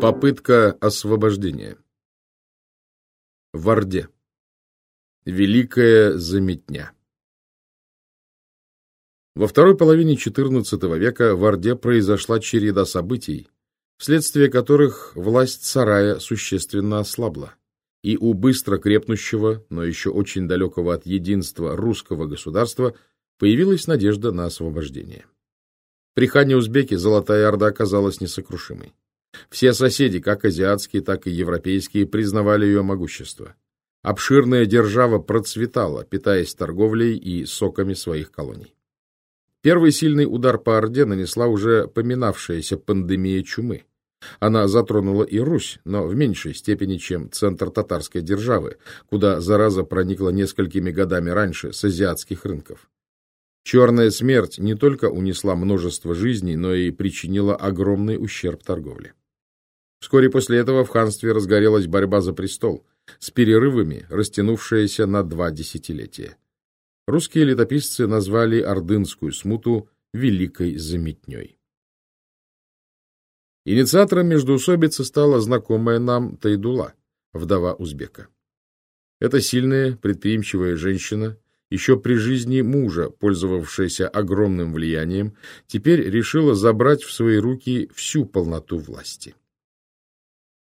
Попытка освобождения. В Орде. Великая заметня. Во второй половине XIV века в Орде произошла череда событий, вследствие которых власть сарая существенно ослабла, и у быстро крепнущего, но еще очень далекого от единства русского государства появилась надежда на освобождение. При хане Узбеке Золотая Орда оказалась несокрушимой. Все соседи, как азиатские, так и европейские, признавали ее могущество. Обширная держава процветала, питаясь торговлей и соками своих колоний. Первый сильный удар по Орде нанесла уже поминавшаяся пандемия чумы. Она затронула и Русь, но в меньшей степени, чем центр татарской державы, куда зараза проникла несколькими годами раньше с азиатских рынков. Черная смерть не только унесла множество жизней, но и причинила огромный ущерб торговле. Вскоре после этого в ханстве разгорелась борьба за престол, с перерывами, растянувшаяся на два десятилетия. Русские летописцы назвали ордынскую смуту «великой заметней». Инициатором междоусобицы стала знакомая нам Тайдула, вдова узбека. Эта сильная, предприимчивая женщина, еще при жизни мужа, пользовавшаяся огромным влиянием, теперь решила забрать в свои руки всю полноту власти.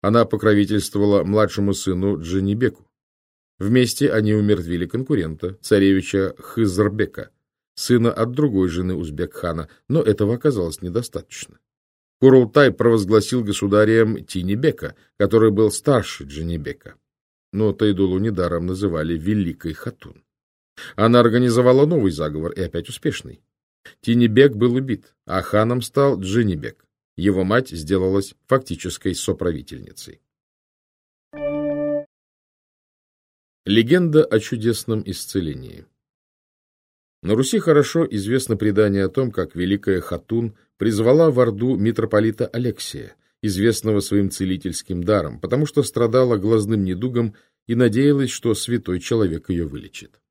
Она покровительствовала младшему сыну Джанибеку. Вместе они умертвили конкурента, царевича Хызрбека, сына от другой жены Узбек-хана, но этого оказалось недостаточно. Курултай провозгласил государем Тинибека, который был старше Джанибека. Но Тайдулу недаром называли Великой Хатун. Она организовала новый заговор, и опять успешный. Тинибек был убит, а ханом стал Джинибек. Его мать сделалась фактической соправительницей. Легенда о чудесном исцелении На Руси хорошо известно предание о том, как Великая Хатун призвала в Орду митрополита Алексия, известного своим целительским даром, потому что страдала глазным недугом и надеялась, что святой человек ее вылечит.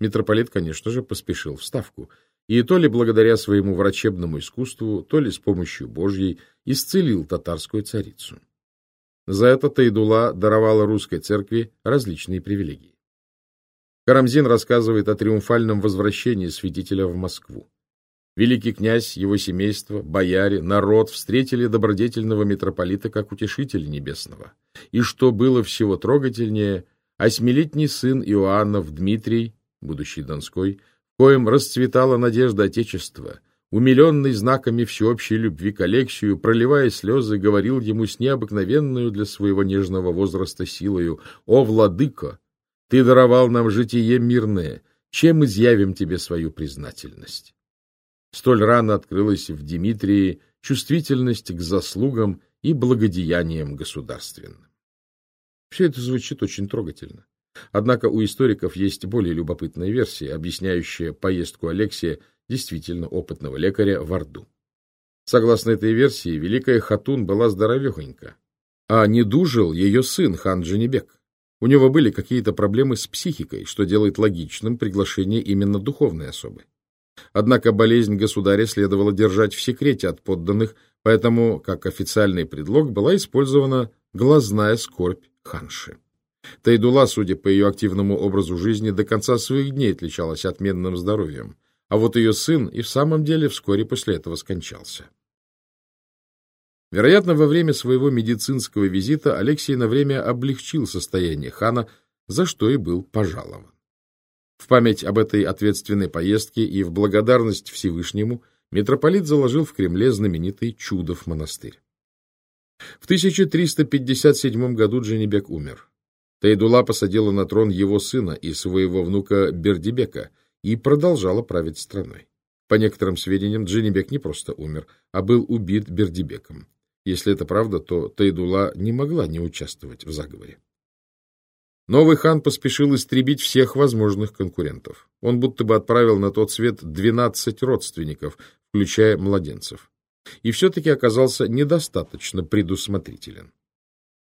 Митрополит, конечно же, поспешил в Ставку – и то ли благодаря своему врачебному искусству, то ли с помощью Божьей исцелил татарскую царицу. За это Тайдула даровала русской церкви различные привилегии. Карамзин рассказывает о триумфальном возвращении святителя в Москву. Великий князь, его семейство, бояре, народ встретили добродетельного митрополита как утешителя небесного. И что было всего трогательнее, осьмилетний сын Иоаннов Дмитрий, будущий Донской, коим расцветала надежда Отечества, умиленный знаками всеобщей любви к Алексию, проливая слезы, говорил ему с необыкновенную для своего нежного возраста силою «О, владыко, ты даровал нам житие мирное, чем изъявим тебе свою признательность?» Столь рано открылась в Дмитрии чувствительность к заслугам и благодеяниям государственным. Все это звучит очень трогательно. Однако у историков есть более любопытная версия, объясняющая поездку Алексия, действительно опытного лекаря, в Орду. Согласно этой версии, Великая Хатун была здоровехонька, а не дужил ее сын хан Джанибек. У него были какие-то проблемы с психикой, что делает логичным приглашение именно духовной особы. Однако болезнь государя следовало держать в секрете от подданных, поэтому, как официальный предлог, была использована глазная скорбь ханши. Тайдула, судя по ее активному образу жизни, до конца своих дней отличалась отменным здоровьем, а вот ее сын и в самом деле вскоре после этого скончался. Вероятно, во время своего медицинского визита Алексей на время облегчил состояние хана, за что и был пожалован. В память об этой ответственной поездке и в благодарность Всевышнему митрополит заложил в Кремле знаменитый Чудов монастырь. В 1357 году Дженебек умер. Тайдула посадила на трон его сына и своего внука Бердибека и продолжала править страной. По некоторым сведениям, Джинибек не просто умер, а был убит Бердибеком. Если это правда, то Тайдула не могла не участвовать в заговоре. Новый хан поспешил истребить всех возможных конкурентов. Он будто бы отправил на тот свет 12 родственников, включая младенцев. И все-таки оказался недостаточно предусмотрителен.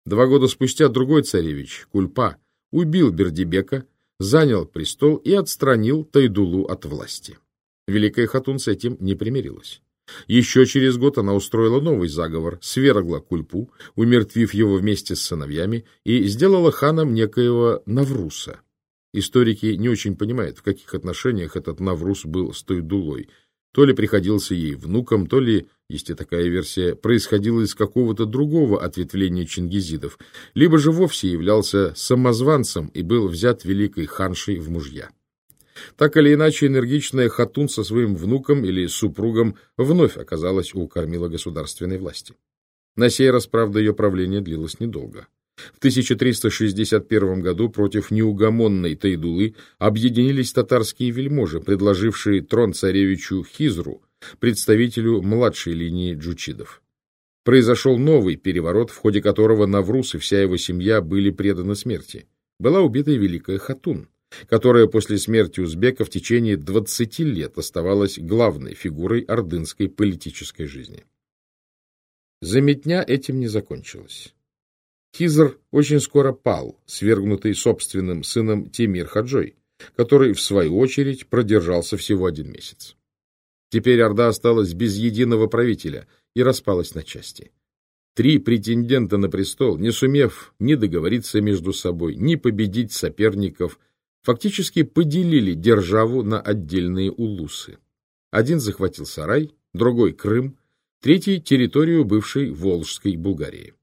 Два года спустя другой царевич, Кульпа, убил Бердибека, занял престол и отстранил Тайдулу от власти. Великая Хатун с этим не примирилась. Еще через год она устроила новый заговор, свергла Кульпу, умертвив его вместе с сыновьями, и сделала ханом некоего Навруса. Историки не очень понимают, в каких отношениях этот Наврус был с той дулой. То ли приходился ей внуком, то ли, есть и такая версия, происходил из какого-то другого ответвления чингизидов, либо же вовсе являлся самозванцем и был взят великой ханшей в мужья. Так или иначе, энергичная Хатун со своим внуком или супругом вновь оказалась у кормила государственной власти. На сей раз, правда, ее правление длилось недолго. В 1361 году против неугомонной Тайдулы объединились татарские вельможи, предложившие трон царевичу Хизру, представителю младшей линии джучидов. Произошел новый переворот, в ходе которого Наврус и вся его семья были преданы смерти. Была убита и Великая Хатун, которая после смерти узбека в течение 20 лет оставалась главной фигурой ордынской политической жизни. Заметня этим не закончилась. Хизр очень скоро пал, свергнутый собственным сыном Тимир Хаджой, который, в свою очередь, продержался всего один месяц. Теперь Орда осталась без единого правителя и распалась на части. Три претендента на престол, не сумев ни договориться между собой, ни победить соперников, фактически поделили державу на отдельные улусы. Один захватил Сарай, другой — Крым, третий — территорию бывшей Волжской Булгарии.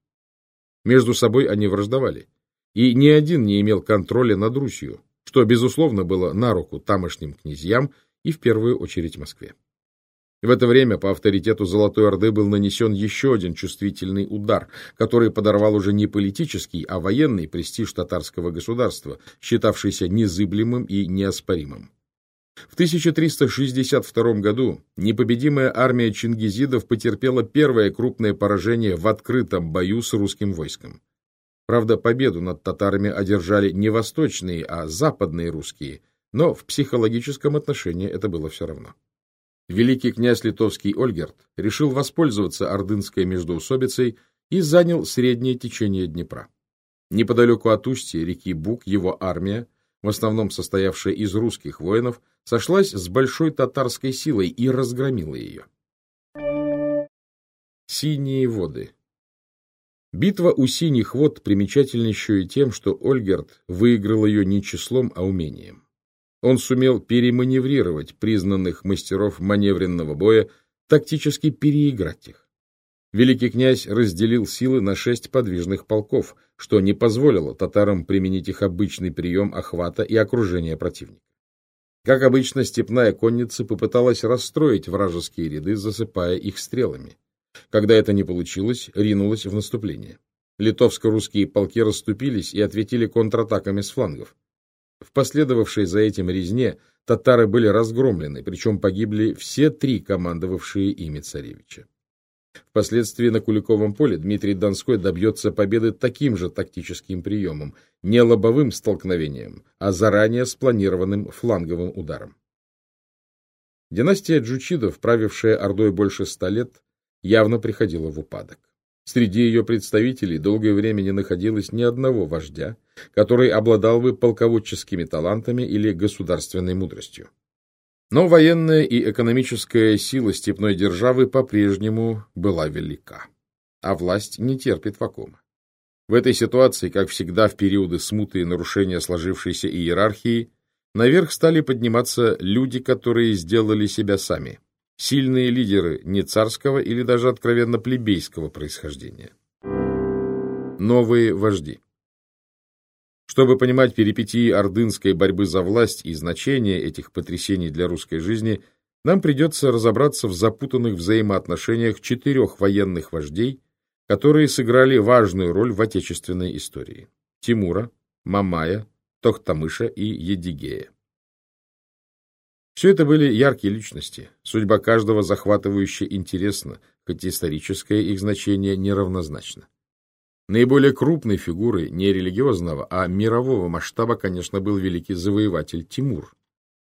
Между собой они враждовали, и ни один не имел контроля над Русью, что, безусловно, было на руку тамошним князьям и в первую очередь Москве. В это время по авторитету Золотой Орды был нанесен еще один чувствительный удар, который подорвал уже не политический, а военный престиж татарского государства, считавшийся незыблемым и неоспоримым. В 1362 году непобедимая армия чингизидов потерпела первое крупное поражение в открытом бою с русским войском. Правда, победу над татарами одержали не восточные, а западные русские, но в психологическом отношении это было все равно. Великий князь литовский Ольгерт решил воспользоваться ордынской междоусобицей и занял среднее течение Днепра. Неподалеку от устья реки Буг его армия, в основном состоявшая из русских воинов, сошлась с большой татарской силой и разгромила ее. Синие воды Битва у синих вод примечательна еще и тем, что Ольгерт выиграл ее не числом, а умением он сумел переманеврировать признанных мастеров маневренного боя, тактически переиграть их. Великий князь разделил силы на шесть подвижных полков, что не позволило татарам применить их обычный прием охвата и окружения противника. Как обычно, степная конница попыталась расстроить вражеские ряды, засыпая их стрелами. Когда это не получилось, ринулась в наступление. Литовско-русские полки расступились и ответили контратаками с флангов. В последовавшей за этим резне татары были разгромлены, причем погибли все три командовавшие ими царевича. Впоследствии на Куликовом поле Дмитрий Донской добьется победы таким же тактическим приемом, не лобовым столкновением, а заранее спланированным фланговым ударом. Династия Джучидов, правившая Ордой больше ста лет, явно приходила в упадок. Среди ее представителей долгое время не находилось ни одного вождя, который обладал бы полководческими талантами или государственной мудростью. Но военная и экономическая сила степной державы по-прежнему была велика, а власть не терпит вакуума. В этой ситуации, как всегда в периоды смуты и нарушения сложившейся иерархии, наверх стали подниматься люди, которые сделали себя сами, сильные лидеры не царского или даже откровенно плебейского происхождения. Новые вожди Чтобы понимать перипетии ордынской борьбы за власть и значение этих потрясений для русской жизни, нам придется разобраться в запутанных взаимоотношениях четырех военных вождей, которые сыграли важную роль в отечественной истории – Тимура, Мамая, Тохтамыша и Едигея. Все это были яркие личности. Судьба каждого захватывающе интересна, хоть историческое их значение неравнозначно. Наиболее крупной фигурой не религиозного, а мирового масштаба, конечно, был великий завоеватель Тимур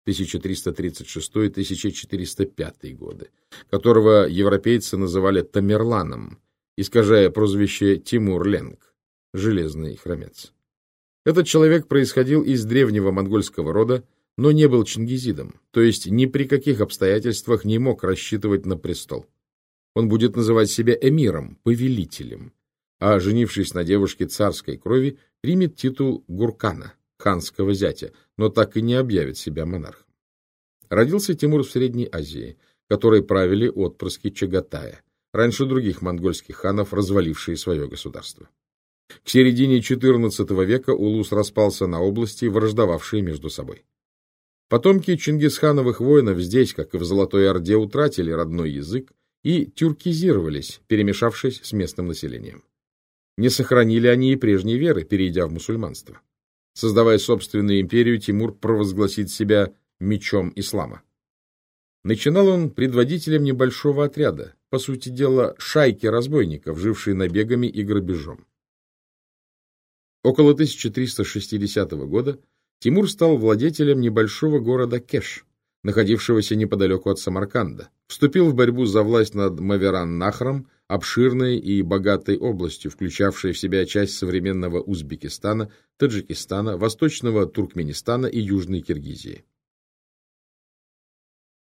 1336-1405 годы, которого европейцы называли Тамерланом, искажая прозвище Тимур-Ленг, железный хромец. Этот человек происходил из древнего монгольского рода, но не был чингизидом, то есть ни при каких обстоятельствах не мог рассчитывать на престол. Он будет называть себя эмиром, повелителем, а, женившись на девушке царской крови, примет титул Гуркана, ханского зятя, но так и не объявит себя монархом. Родился Тимур в Средней Азии, которой правили отпрыски Чагатая, раньше других монгольских ханов, развалившие свое государство. К середине XIV века Улус распался на области, враждовавшие между собой. Потомки Чингисхановых воинов здесь, как и в Золотой Орде, утратили родной язык и тюркизировались, перемешавшись с местным населением. Не сохранили они и прежней веры, перейдя в мусульманство. Создавая собственную империю, Тимур провозгласит себя мечом ислама. Начинал он предводителем небольшого отряда, по сути дела, шайки разбойников, жившей набегами и грабежом. Около 1360 года Тимур стал владетелем небольшого города Кеш, находившегося неподалеку от Самарканда, вступил в борьбу за власть над Маверан-Нахром, обширной и богатой областью, включавшей в себя часть современного Узбекистана, Таджикистана, Восточного Туркменистана и Южной Киргизии.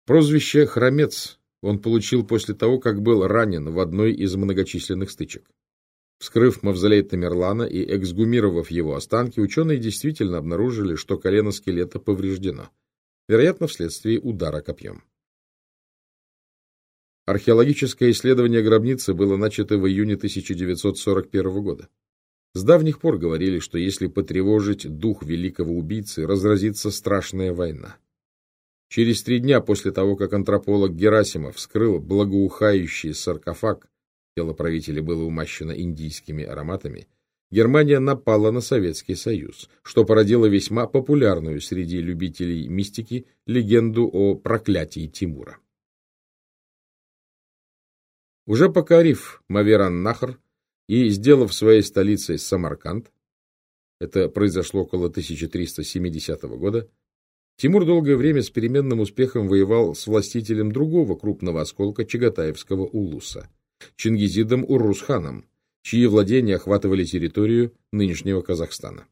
Прозвище «Хромец» он получил после того, как был ранен в одной из многочисленных стычек. Вскрыв мавзолей Тамерлана и эксгумировав его останки, ученые действительно обнаружили, что колено скелета повреждено, вероятно, вследствие удара копьем. Археологическое исследование гробницы было начато в июне 1941 года. С давних пор говорили, что если потревожить дух великого убийцы, разразится страшная война. Через три дня после того, как антрополог Герасимов вскрыл благоухающий саркофаг, тело правителя было умащено индийскими ароматами, Германия напала на Советский Союз, что породило весьма популярную среди любителей мистики легенду о проклятии Тимура. Уже покорив Маверан-Нахр и сделав своей столицей Самарканд, это произошло около 1370 года, Тимур долгое время с переменным успехом воевал с властителем другого крупного осколка Чагатаевского улуса, Чингизидом Урусханом, чьи владения охватывали территорию нынешнего Казахстана.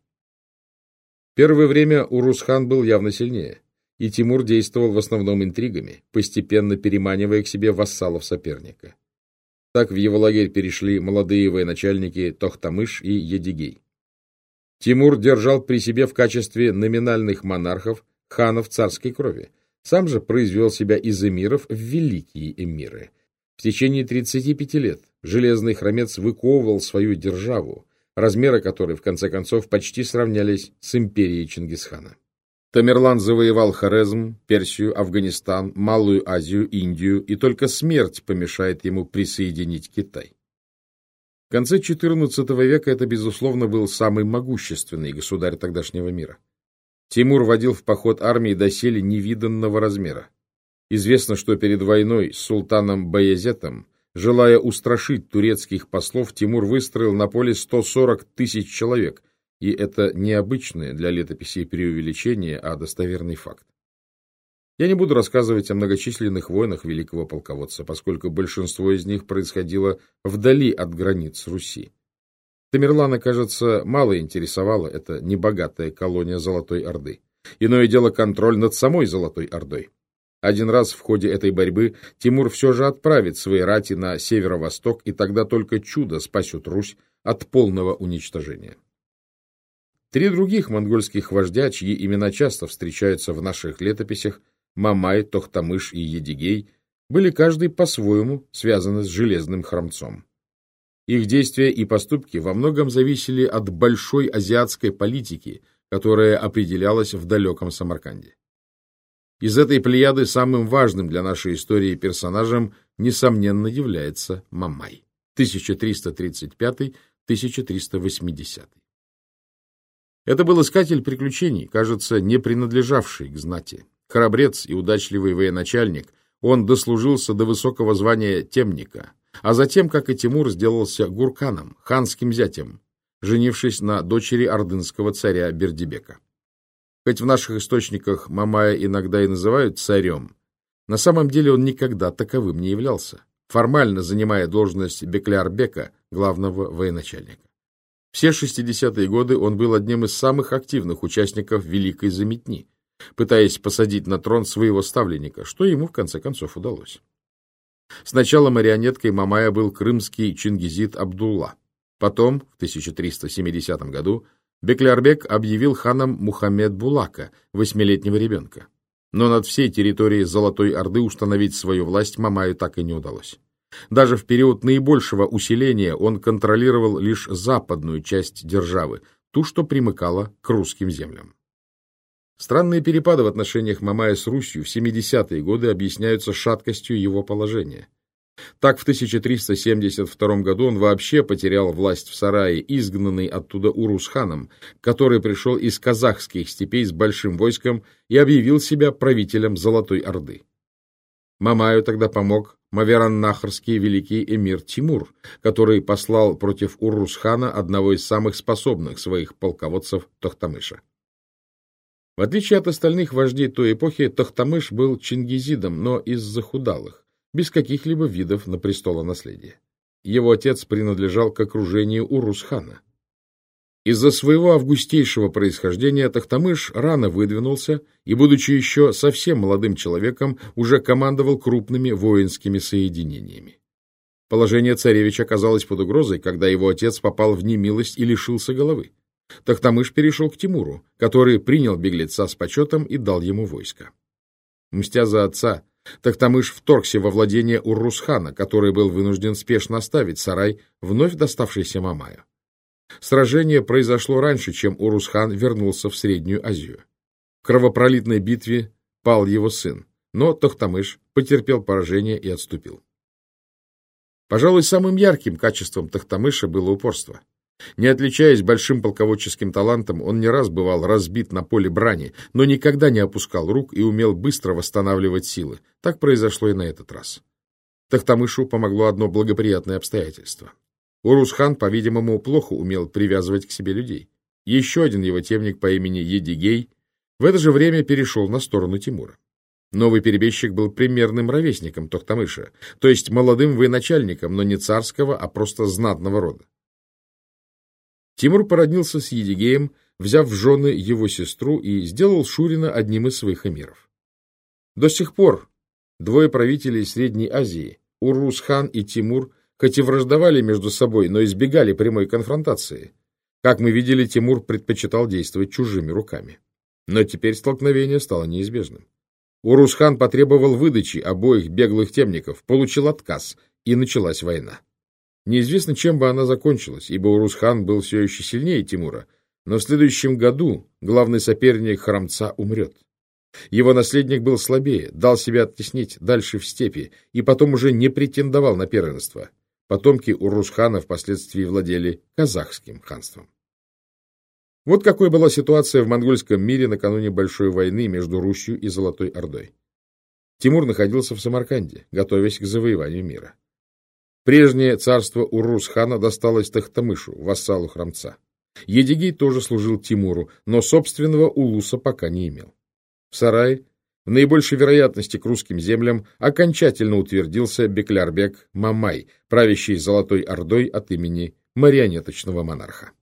Первое время Урусхан был явно сильнее, и Тимур действовал в основном интригами, постепенно переманивая к себе вассалов соперника. Так в его лагерь перешли молодые военачальники Тохтамыш и Едигей. Тимур держал при себе в качестве номинальных монархов ханов царской крови, сам же произвел себя из эмиров в великие эмиры – в течение 35 лет железный хромец выковывал свою державу, размеры которой, в конце концов, почти сравнялись с империей Чингисхана. Тамерлан завоевал Хорезм, Персию, Афганистан, Малую Азию, Индию, и только смерть помешает ему присоединить Китай. В конце XIV века это, безусловно, был самый могущественный государь тогдашнего мира. Тимур водил в поход армии доселе невиданного размера. Известно, что перед войной с султаном Баязетом, желая устрашить турецких послов, Тимур выстроил на поле 140 тысяч человек, и это необычное для летописей преувеличение, а достоверный факт. Я не буду рассказывать о многочисленных войнах великого полководца, поскольку большинство из них происходило вдали от границ Руси. Тамерлана, кажется, мало интересовала эта небогатая колония Золотой Орды. Иное дело контроль над самой Золотой Ордой. Один раз в ходе этой борьбы Тимур все же отправит свои рати на северо-восток, и тогда только чудо спасет Русь от полного уничтожения. Три других монгольских вождя, чьи имена часто встречаются в наших летописях, Мамай, Тохтамыш и Едигей, были каждый по-своему связаны с железным храмцом. Их действия и поступки во многом зависели от большой азиатской политики, которая определялась в далеком Самарканде. Из этой плеяды самым важным для нашей истории персонажем, несомненно, является Мамай, 1335-1380. Это был искатель приключений, кажется, не принадлежавший к знати. Храбрец и удачливый военачальник, он дослужился до высокого звания темника, а затем, как и Тимур, сделался гурканом, ханским зятем, женившись на дочери ордынского царя Бердибека. Хоть в наших источниках Мамая иногда и называют царем, на самом деле он никогда таковым не являлся, формально занимая должность Беклярбека, главного военачальника. Все 60-е годы он был одним из самых активных участников Великой Заметни, пытаясь посадить на трон своего ставленника, что ему в конце концов удалось. Сначала марионеткой Мамая был крымский чингизид Абдулла. Потом, в 1370 году, Беклярбек объявил ханом Мухаммед Булака, восьмилетнего ребенка. Но над всей территорией Золотой Орды установить свою власть Мамаю так и не удалось. Даже в период наибольшего усиления он контролировал лишь западную часть державы, ту, что примыкала к русским землям. Странные перепады в отношениях Мамая с Русью в 70-е годы объясняются шаткостью его положения. Так в 1372 году он вообще потерял власть в Сарае, изгнанный оттуда Урус-ханом, который пришел из казахских степей с большим войском и объявил себя правителем Золотой Орды. Мамаю тогда помог Мавераннахрский великий эмир Тимур, который послал против Урус-хана одного из самых способных своих полководцев Тохтамыша. В отличие от остальных вождей той эпохи, Тохтамыш был чингизидом, но из захудалых без каких-либо видов на престолонаследие. Его отец принадлежал к окружению Урус-хана. Из-за своего августейшего происхождения Тахтамыш рано выдвинулся и, будучи еще совсем молодым человеком, уже командовал крупными воинскими соединениями. Положение царевича оказалось под угрозой, когда его отец попал в немилость и лишился головы. Тахтамыш перешел к Тимуру, который принял беглеца с почетом и дал ему войско. Мстя за отца, Тахтамыш вторгся во владение Уррусхана, который был вынужден спешно оставить сарай, вновь доставшийся Мамаю. Сражение произошло раньше, чем Урусхан вернулся в Среднюю Азию. В кровопролитной битве пал его сын, но Тохтамыш потерпел поражение и отступил. Пожалуй, самым ярким качеством Тохтамыша было упорство. Не отличаясь большим полководческим талантом, он не раз бывал разбит на поле брани, но никогда не опускал рук и умел быстро восстанавливать силы. Так произошло и на этот раз. Тахтамышу помогло одно благоприятное обстоятельство. Урус-хан, по-видимому, плохо умел привязывать к себе людей. Еще один его темник по имени Едигей в это же время перешел на сторону Тимура. Новый перебежчик был примерным ровесником Тохтамыша, то есть молодым военачальником, но не царского, а просто знатного рода. Тимур породнился с Едигеем, взяв в жены его сестру и сделал Шурина одним из своих эмиров. До сих пор двое правителей Средней Азии, Урус-хан и Тимур, хоть и враждовали между собой, но избегали прямой конфронтации. Как мы видели, Тимур предпочитал действовать чужими руками. Но теперь столкновение стало неизбежным. Урус-хан потребовал выдачи обоих беглых темников, получил отказ, и началась война. Неизвестно, чем бы она закончилась, ибо Урус-хан был все еще сильнее Тимура, но в следующем году главный соперник Храмца умрет. Его наследник был слабее, дал себя оттеснить дальше в степи и потом уже не претендовал на первенство. Потомки Урус-хана впоследствии владели казахским ханством. Вот какой была ситуация в монгольском мире накануне Большой войны между Русью и Золотой Ордой. Тимур находился в Самарканде, готовясь к завоеванию мира. Прежнее царство Урус-хана досталось Тахтамышу, вассалу храмца. Едигей тоже служил Тимуру, но собственного улуса пока не имел. В сарае, в наибольшей вероятности к русским землям, окончательно утвердился Беклярбек Мамай, правящий Золотой Ордой от имени марионеточного монарха.